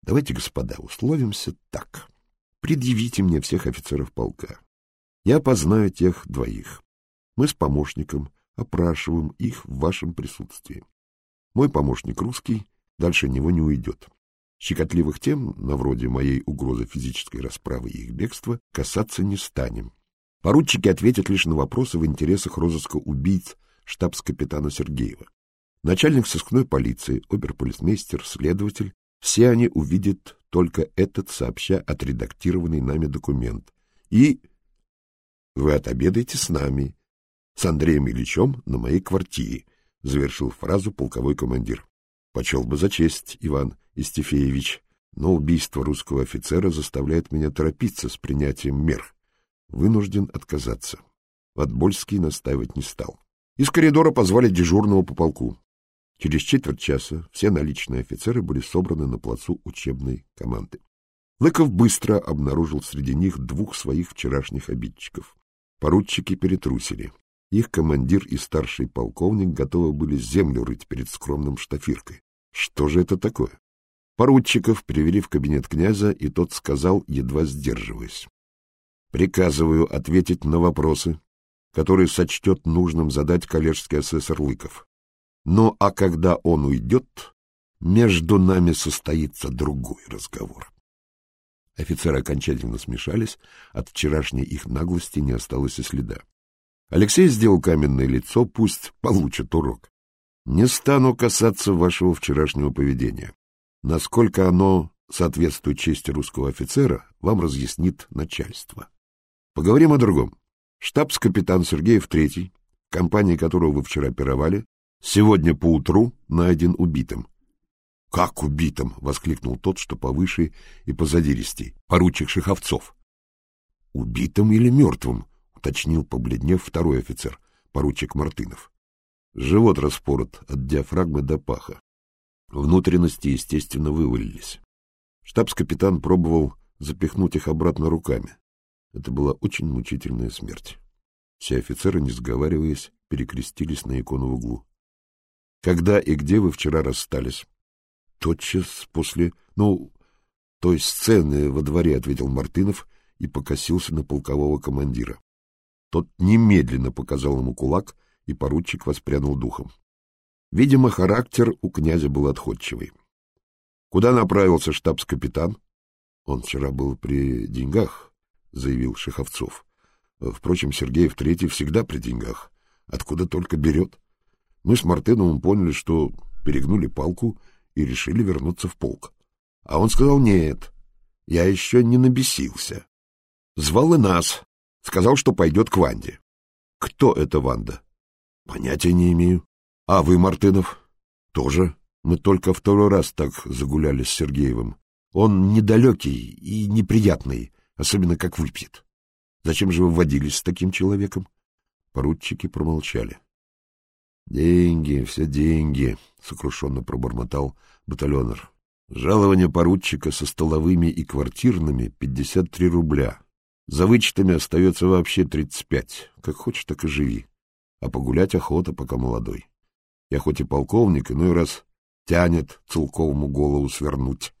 Давайте, господа, условимся так. Предъявите мне всех офицеров полка. Я познаю тех двоих. Мы с помощником опрашиваем их в вашем присутствии. Мой помощник русский, дальше него не уйдет. Щекотливых тем, на вроде моей угрозы физической расправы и их бегства, касаться не станем. Поручики ответят лишь на вопросы в интересах розыска убийц штабс-капитана Сергеева. Начальник сыскной полиции, оберполицмейстер, следователь все они увидят только этот сообща отредактированный нами документ. И вы отобедаете с нами, с Андреем Ильичем на моей квартире, — завершил фразу полковой командир. Почел бы за честь, Иван Истефеевич, но убийство русского офицера заставляет меня торопиться с принятием мер. Вынужден отказаться. Ватбольский настаивать не стал. Из коридора позвали дежурного по полку. Через четверть часа все наличные офицеры были собраны на плацу учебной команды. Лыков быстро обнаружил среди них двух своих вчерашних обидчиков. Поручики перетрусили. Их командир и старший полковник готовы были землю рыть перед скромным штафиркой. Что же это такое? Поручиков привели в кабинет князя, и тот сказал, едва сдерживаясь. «Приказываю ответить на вопросы, которые сочтет нужным задать коллежский асессор Лыков. Ну, а когда он уйдет, между нами состоится другой разговор». Офицеры окончательно смешались, от вчерашней их наглости не осталось и следа. Алексей сделал каменное лицо, пусть получит урок. Не стану касаться вашего вчерашнего поведения. Насколько оно соответствует чести русского офицера, вам разъяснит начальство. Поговорим о другом. Штабс-капитан Сергеев III, компании которого вы вчера пировали, сегодня поутру найден убитым. — Как убитым? — воскликнул тот, что повыше и позадиристей, поручик Шиховцов. — Убитым или мертвым? — уточнил, побледнев, второй офицер, поручик Мартынов. Живот распорот от диафрагмы до паха. Внутренности, естественно, вывалились. Штабс-капитан пробовал запихнуть их обратно руками. Это была очень мучительная смерть. Все офицеры, не сговариваясь, перекрестились на икону в углу. — Когда и где вы вчера расстались? — Тотчас после... Ну, той сцены во дворе, — ответил Мартынов и покосился на полкового командира. Тот немедленно показал ему кулак, и поручик воспрянул духом. Видимо, характер у князя был отходчивый. Куда направился штабс-капитан? Он вчера был при деньгах, заявил Шеховцов. Впрочем, Сергеев Третий всегда при деньгах. Откуда только берет. Мы с Мартыновым поняли, что перегнули палку и решили вернуться в полк. А он сказал нет, я еще не набесился. Звал и нас, сказал, что пойдет к Ванде. Кто это Ванда? Понятия не имею. А вы, Мартынов? Тоже. Мы только второй раз так загуляли с Сергеевым. Он недалекий и неприятный, особенно как выпьет. Зачем же вы водились с таким человеком? Поручики промолчали. Деньги, все деньги, сокрушенно пробормотал батальонер. Жалование поручика со столовыми и квартирными — пятьдесят три рубля. За вычетами остается вообще тридцать пять. Как хочешь, так и живи. А погулять охота, пока молодой. Я хоть и полковник, иной раз тянет целковому голову свернуть.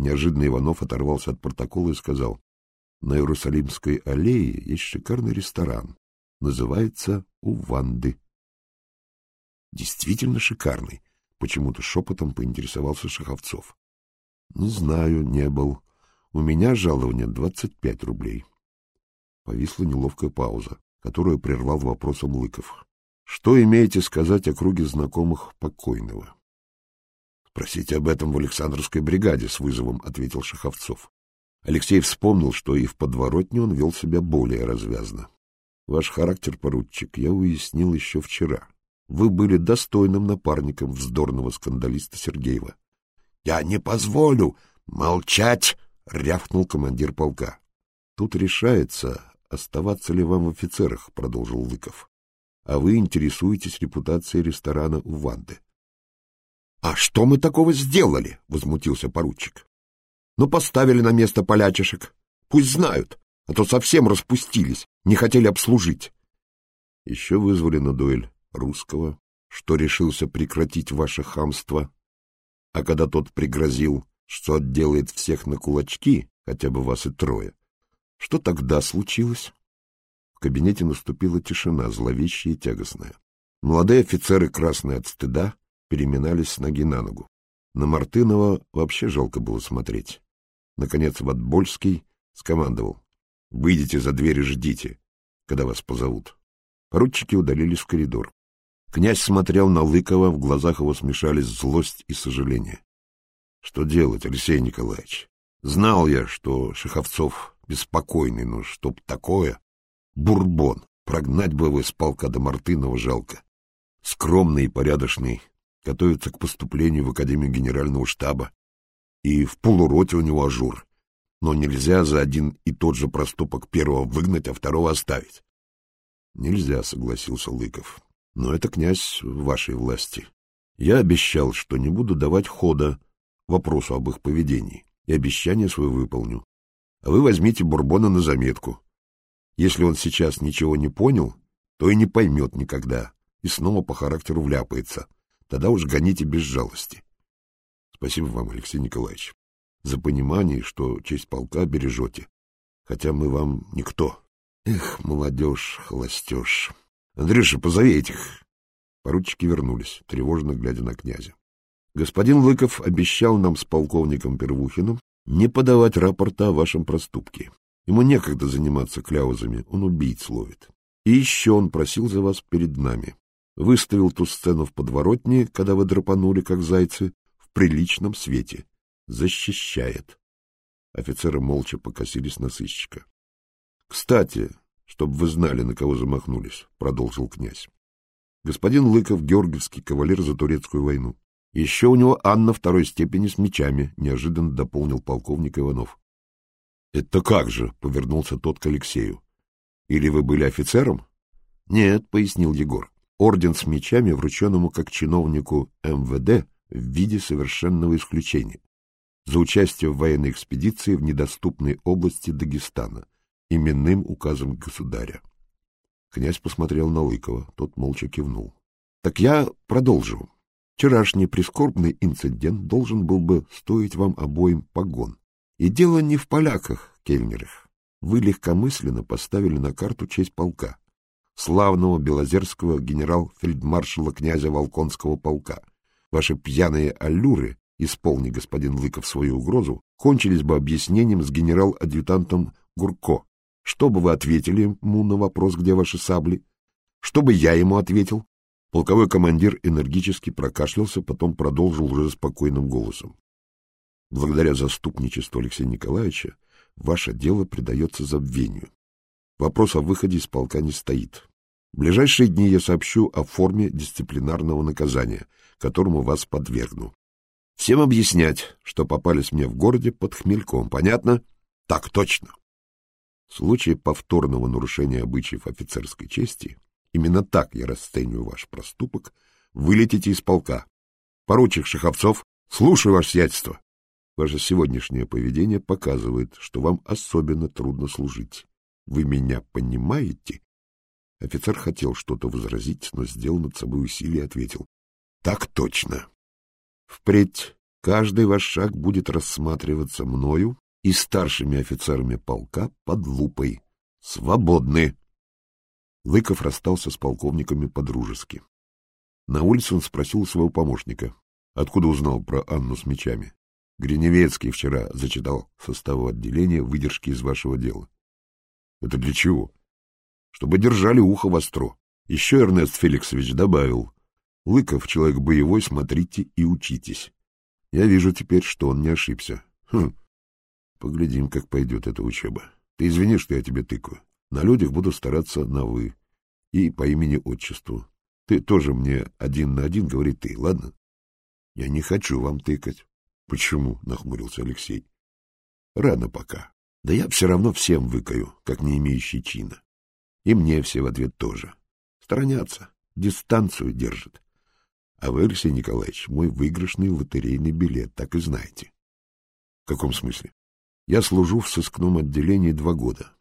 Неожиданно Иванов оторвался от протокола и сказал, на Иерусалимской аллее есть шикарный ресторан. Называется «У Ванды». Действительно шикарный. Почему-то шепотом поинтересовался Шаховцов. Не знаю, не был. У меня жалование двадцать пять рублей. Повисла неловкая пауза, которую прервал вопросом Лыков. Что имеете сказать о круге знакомых покойного? — Спросите об этом в Александровской бригаде, — с вызовом ответил Шаховцов. Алексей вспомнил, что и в подворотне он вел себя более развязно. — Ваш характер, поручик, я уяснил еще вчера. Вы были достойным напарником вздорного скандалиста Сергеева. — Я не позволю молчать! — рявкнул командир полка. — Тут решается, оставаться ли вам в офицерах, — продолжил Лыков а вы интересуетесь репутацией ресторана у Ванды. — А что мы такого сделали? — возмутился поручик. — Ну, поставили на место полячишек. Пусть знают, а то совсем распустились, не хотели обслужить. Еще вызвали на дуэль русского, что решился прекратить ваше хамство, а когда тот пригрозил, что отделает всех на кулачки, хотя бы вас и трое, что тогда случилось? В кабинете наступила тишина, зловещая и тягостная. Молодые офицеры, красные от стыда, переминались с ноги на ногу. На Мартынова вообще жалко было смотреть. Наконец Ватбольский скомандовал. — Выйдите за дверь и ждите, когда вас позовут. Поручики удалились в коридор. Князь смотрел на Лыкова, в глазах его смешались злость и сожаление. — Что делать, Алексей Николаевич? Знал я, что Шаховцов беспокойный, но чтоб такое... Бурбон. Прогнать бы его из полка да Мартынова жалко. Скромный и порядочный, готовится к поступлению в Академию Генерального штаба. И в полуроте у него ажур. Но нельзя за один и тот же проступок первого выгнать, а второго оставить. Нельзя, согласился Лыков. Но это, князь, в вашей власти. Я обещал, что не буду давать хода вопросу об их поведении, и обещание свое выполню. А вы возьмите Бурбона на заметку. Если он сейчас ничего не понял, то и не поймет никогда, и снова по характеру вляпается. Тогда уж гоните без жалости. Спасибо вам, Алексей Николаевич, за понимание, что честь полка бережете, хотя мы вам никто. Эх, молодежь, холостеж. Андрюша, позови этих. Поручики вернулись, тревожно глядя на князя. Господин Лыков обещал нам с полковником Первухиным не подавать рапорта о вашем проступке. Ему некогда заниматься кляузами, он убийц ловит. И еще он просил за вас перед нами. Выставил ту сцену в подворотне, когда вы драпанули, как зайцы, в приличном свете. Защищает. Офицеры молча покосились на сыщика. — Кстати, чтобы вы знали, на кого замахнулись, — продолжил князь. Господин Лыков — георгиевский кавалер за турецкую войну. Еще у него Анна второй степени с мечами, — неожиданно дополнил полковник Иванов. — Это как же? — повернулся тот к Алексею. — Или вы были офицером? — Нет, — пояснил Егор. Орден с мечами, врученному как чиновнику МВД в виде совершенного исключения за участие в военной экспедиции в недоступной области Дагестана именным указом государя. Князь посмотрел на Лыкова, тот молча кивнул. — Так я продолжу. Вчерашний прискорбный инцидент должен был бы стоить вам обоим погон. И дело не в поляках, кельнерах. Вы легкомысленно поставили на карту честь полка, славного белозерского генерал-фельдмаршала князя Волконского полка. Ваши пьяные аллюры, исполни господин Лыков свою угрозу, кончились бы объяснением с генерал-адъютантом Гурко, что бы вы ответили ему на вопрос, где ваши сабли? Что бы я ему ответил? Полковой командир энергически прокашлялся, потом продолжил уже спокойным голосом. Благодаря заступничеству Алексея Николаевича ваше дело предается забвению. Вопрос о выходе из полка не стоит. В ближайшие дни я сообщу о форме дисциплинарного наказания, которому вас подвергну. Всем объяснять, что попались мне в городе под хмельком. Понятно? Так точно. В случае повторного нарушения обычаев офицерской чести, именно так я расцениваю ваш проступок, вылетите из полка. Поручик Шаховцов, слушаю ваше сиятельство. Ваше сегодняшнее поведение показывает, что вам особенно трудно служить. Вы меня понимаете? Офицер хотел что-то возразить, но сделал над собой усилие и ответил. — Так точно. Впредь каждый ваш шаг будет рассматриваться мною и старшими офицерами полка под лупой. Свободны! Лыков расстался с полковниками по-дружески. На улице он спросил своего помощника, откуда узнал про Анну с мечами. Гриневецкий вчера зачитал составу отделения выдержки из вашего дела. Это для чего? Чтобы держали ухо востро. Еще Эрнест Феликсович добавил. Лыков, человек боевой, смотрите и учитесь. Я вижу теперь, что он не ошибся. Хм, Поглядим, как пойдет эта учеба. Ты извини, что я тебе тыкаю. На людях буду стараться на «вы» и по имени-отчеству. Ты тоже мне один на один говори ты, ладно? — Я не хочу вам тыкать. — Почему? — нахмурился Алексей. — Рано пока. Да я все равно всем выкаю, как не имеющий чина. И мне все в ответ тоже. Сторонятся, дистанцию держат. А вы, Алексей Николаевич, мой выигрышный лотерейный билет, так и знаете. — В каком смысле? Я служу в сыскном отделении два года.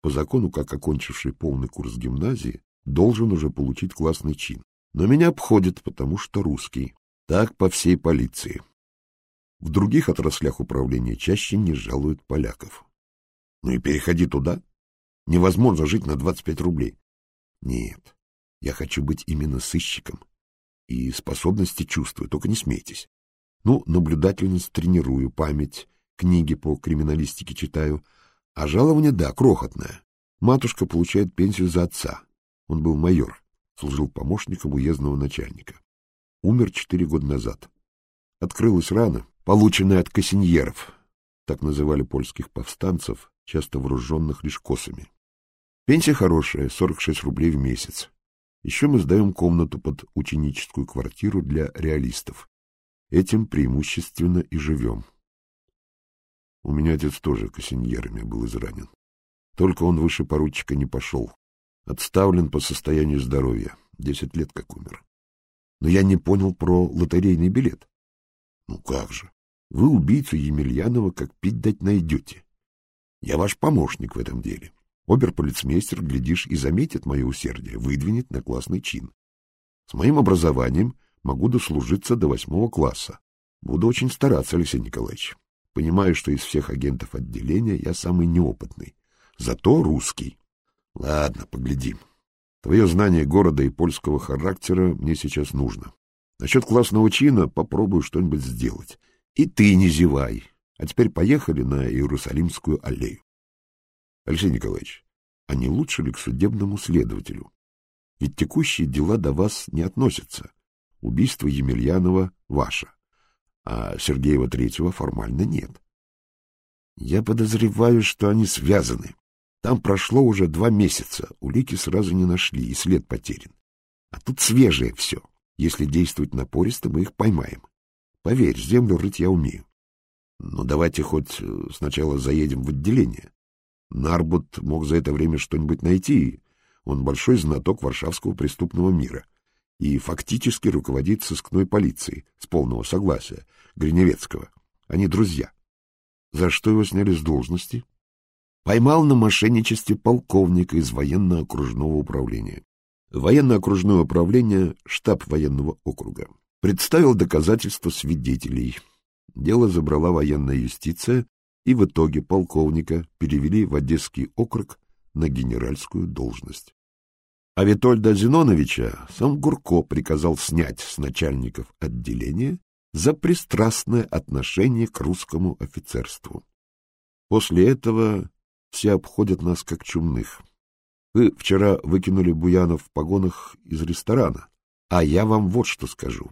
По закону, как окончивший полный курс гимназии, должен уже получить классный чин. Но меня обходят, потому что русский. Так по всей полиции. В других отраслях управления чаще не жалуют поляков. Ну и переходи туда. Невозможно жить на 25 рублей. Нет, я хочу быть именно сыщиком. И способности чувствую, только не смейтесь. Ну, наблюдательность тренирую, память, книги по криминалистике читаю, а жалование, да, крохотное. Матушка получает пенсию за отца. Он был майор, служил помощником уездного начальника. Умер четыре года назад. Открылась рана, полученная от кассиньеров, так называли польских повстанцев, часто вооруженных лишь косами. Пенсия хорошая, 46 рублей в месяц. Еще мы сдаем комнату под ученическую квартиру для реалистов. Этим преимущественно и живем. У меня отец тоже кассиньерами был изранен. Только он выше поручика не пошел. Отставлен по состоянию здоровья. Десять лет как умер. Но я не понял про лотерейный билет. Ну как же? Вы убийцу Емельянова как пить дать найдете. Я ваш помощник в этом деле. Оберполицмейстер, глядишь, и заметит мое усердие, выдвинет на классный чин. С моим образованием могу дослужиться до восьмого класса. Буду очень стараться, Алексей Николаевич. Понимаю, что из всех агентов отделения я самый неопытный. Зато русский. Ладно, поглядим. Твое знание города и польского характера мне сейчас нужно. Насчет классного чина попробую что-нибудь сделать. И ты не зевай. А теперь поехали на Иерусалимскую аллею. Алексей Николаевич, а не лучше ли к судебному следователю? Ведь текущие дела до вас не относятся. Убийство Емельянова ваше, а Сергеева Третьего формально нет. Я подозреваю, что они связаны. Там прошло уже два месяца, улики сразу не нашли, и след потерян. А тут свежее все. Если действовать напористо, мы их поймаем. Поверь, землю рыть я умею. Но давайте хоть э, сначала заедем в отделение. Нарбут мог за это время что-нибудь найти. Он большой знаток варшавского преступного мира и фактически руководит сыскной полицией с полного согласия Гриневецкого. Они друзья. За что его сняли с должности? Поймал на мошенничестве полковника из военно-окружного управления. Военно-окружное управление — штаб военного округа. Представил доказательства свидетелей. Дело забрала военная юстиция, и в итоге полковника перевели в Одесский округ на генеральскую должность. А Витольда Зиноновича сам Гурко приказал снять с начальников отделения за пристрастное отношение к русскому офицерству. После этого все обходят нас как чумных. Вы вчера выкинули Буянов в погонах из ресторана, а я вам вот что скажу.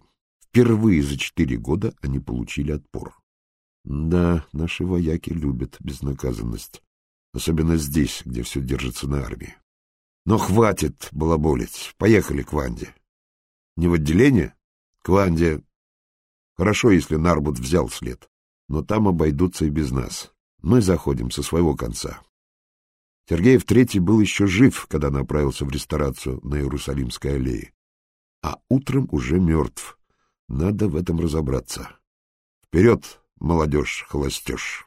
Впервые за четыре года они получили отпор. Да, наши вояки любят безнаказанность, особенно здесь, где все держится на армии. Но хватит балаболить, поехали к Ванде. Не в отделение? К Ванде. Хорошо, если Нарбут взял след, но там обойдутся и без нас. Мы заходим со своего конца. Сергеев Третий был еще жив, когда направился в ресторацию на Иерусалимской аллее. А утром уже мертв. Надо в этом разобраться. Вперед, молодежь, холостеж!